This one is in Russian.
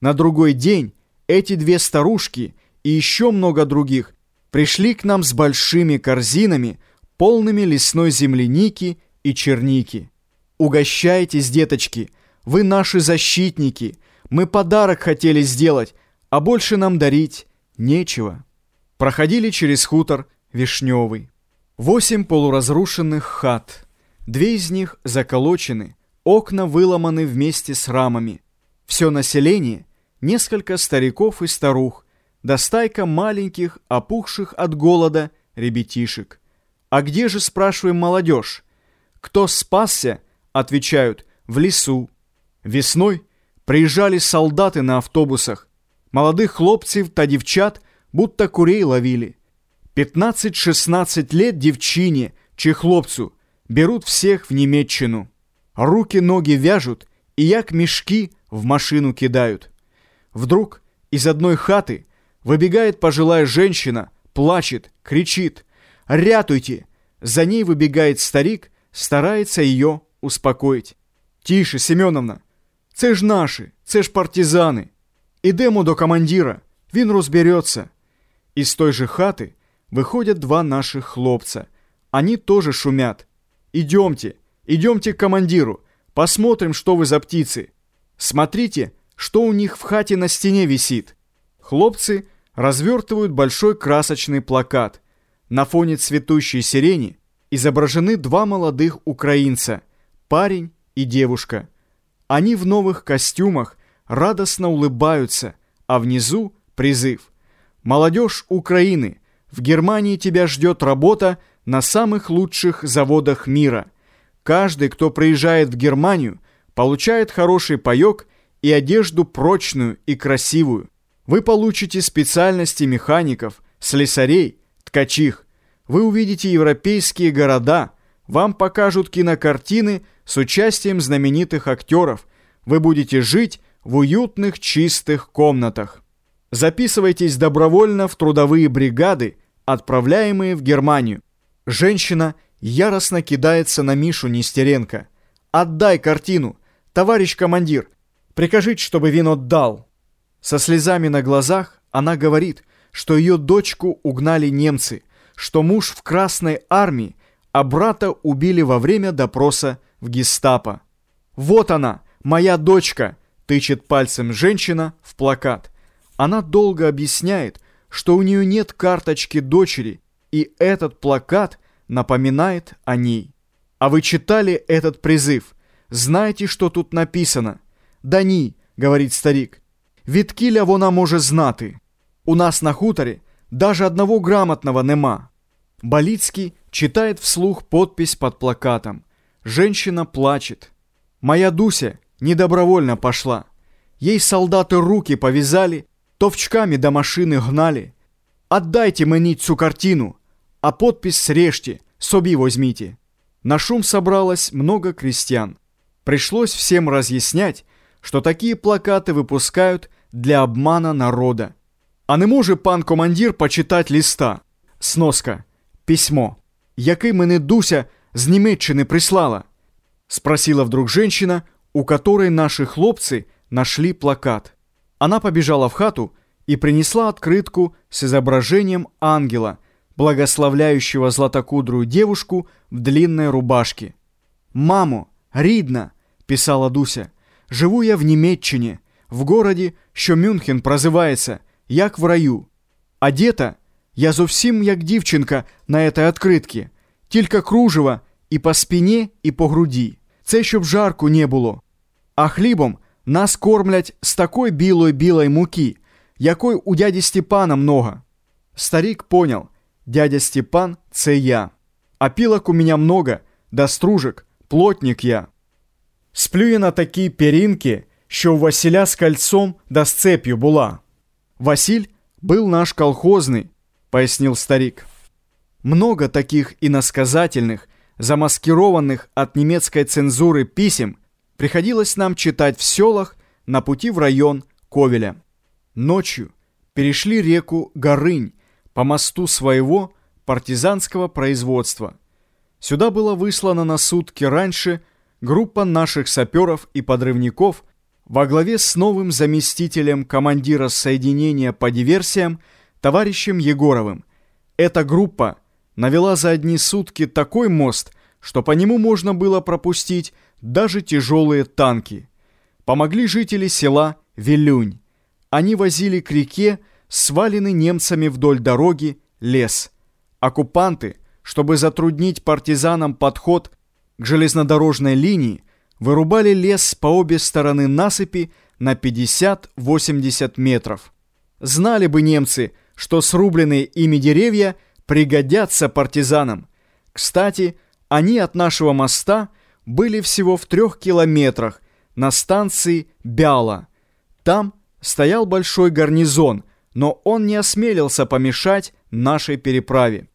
На другой день эти две старушки и еще много других пришли к нам с большими корзинами, полными лесной земляники и черники. Угощайтесь, деточки, вы наши защитники, мы подарок хотели сделать, а больше нам дарить нечего. Проходили через хутор Вишневый. Восемь полуразрушенных хат. Две из них заколочены, окна выломаны вместе с рамами. Все население, несколько стариков и старух, да стайка маленьких, опухших от голода ребятишек. А где же, спрашиваем, молодежь? Кто спасся? Отвечают, в лесу. Весной приезжали солдаты на автобусах. Молодых хлопцев та девчат будто курей ловили. 15-16 лет девчине, чи хлопцу, берут всех в Немеччину. Руки-ноги вяжут и як мешки в машину кидают. Вдруг из одной хаты выбегает пожилая женщина, плачет, кричит «Рятуйте!» За ней выбегает старик, старается ее успокоить. «Тише, Семеновна! Це ж наші, це ж партизани! Ідемо до командира, він розбереться!» Из той же хаты выходят два наших хлопца. Они тоже шумят. «Идемте, идемте к командиру, посмотрим, что вы за птицы. Смотрите, Что у них в хате на стене висит». Хлопцы развертывают большой красочный плакат. На фоне цветущей сирени изображены два молодых украинца, парень и девушка. Они в новых костюмах радостно улыбаются, а внизу призыв. «Молодежь Украины, в Германии тебя ждет работа на самых лучших заводах мира. Каждый, кто приезжает в Германию, получает хороший паёк и одежду прочную и красивую. Вы получите специальности механиков, слесарей, ткачих. Вы увидите европейские города, вам покажут кинокартины с участием знаменитых актеров. Вы будете жить в уютных чистых комнатах. Записывайтесь добровольно в трудовые бригады, отправляемые в Германию. Женщина яростно кидается на Мишу Нестеренко. «Отдай картину! Товарищ командир! Прикажите, чтобы вин отдал!» Со слезами на глазах она говорит, что ее дочку угнали немцы, что муж в Красной армии, а брата убили во время допроса в гестапо. «Вот она, моя дочка!» – тычет пальцем женщина в плакат. Она долго объясняет, что у нее нет карточки дочери, и этот плакат напоминает о ней. А вы читали этот призыв? Знаете, что тут написано? «Да ні», — говорит старик, — «відкіля вона може знати? У нас на хуторе даже одного грамотного нема». Болицкий читает вслух подпись под плакатом. Женщина плачет. «Моя Дуся недобровольно пошла. Ей солдаты руки повязали, товчками до машины гнали. Отдайте мені цю картину, а подпись срежьте, собі возьмите». На шум собралось много крестьян. Пришлось всем разъяснять, что такие плакаты выпускают для обмана народа. А не може пан командир почитать листа? Сноска. Письмо. Який мене Дуся з Німеччини прислала? Спросила вдруг женщина, у которой наши хлопцы нашли плакат. Она побежала в хату и принесла открытку с изображением ангела, благословляющего златокудрую девушку в длинной рубашке. «Мамо, рідна!» – писала Дуся. «Живу я в Німеччині, в городі, що Мюнхен прозивається, як в раю. Одета я зовсім як дівчинка на этой открытке, тільки кружева і по спині, і по груді. Це щоб жарку не було. А хлібом нас кормлять з такої білої-білої муки, якої у дяді Степана много. Старик понял, дядя Степан – це я. А пилок у меня много, да стружек, плотник я. Сплю я на такій перинки, що у Василя з кольцом да з цепью була. Василь был наш колхозный, пояснил старик. Много таких иносказательных, замаскированных от немецкой цензуры писем приходилось нам читать в селах на пути в район Ковеля. Ночью перешли реку Горынь по мосту своего партизанского производства. Сюда была выслана на сутки раньше группа наших саперов и подрывников во главе с новым заместителем командира соединения по диверсиям товарищем Егоровым. Эта группа навела за одни сутки такой мост, что по нему можно было пропустить даже тяжелые танки. Помогли жители села Вилюнь. Они возили к реке сваленный немцами вдоль дороги лес. Оккупанты, чтобы затруднить партизанам подход к железнодорожной линии, вырубали лес по обе стороны насыпи на 50-80 метров. Знали бы немцы, что срубленные ими деревья пригодятся партизанам. Кстати, они от нашего моста были всего в трех километрах на станции Бяла. Там стоял большой гарнизон, но он не осмелился помешать нашей переправе.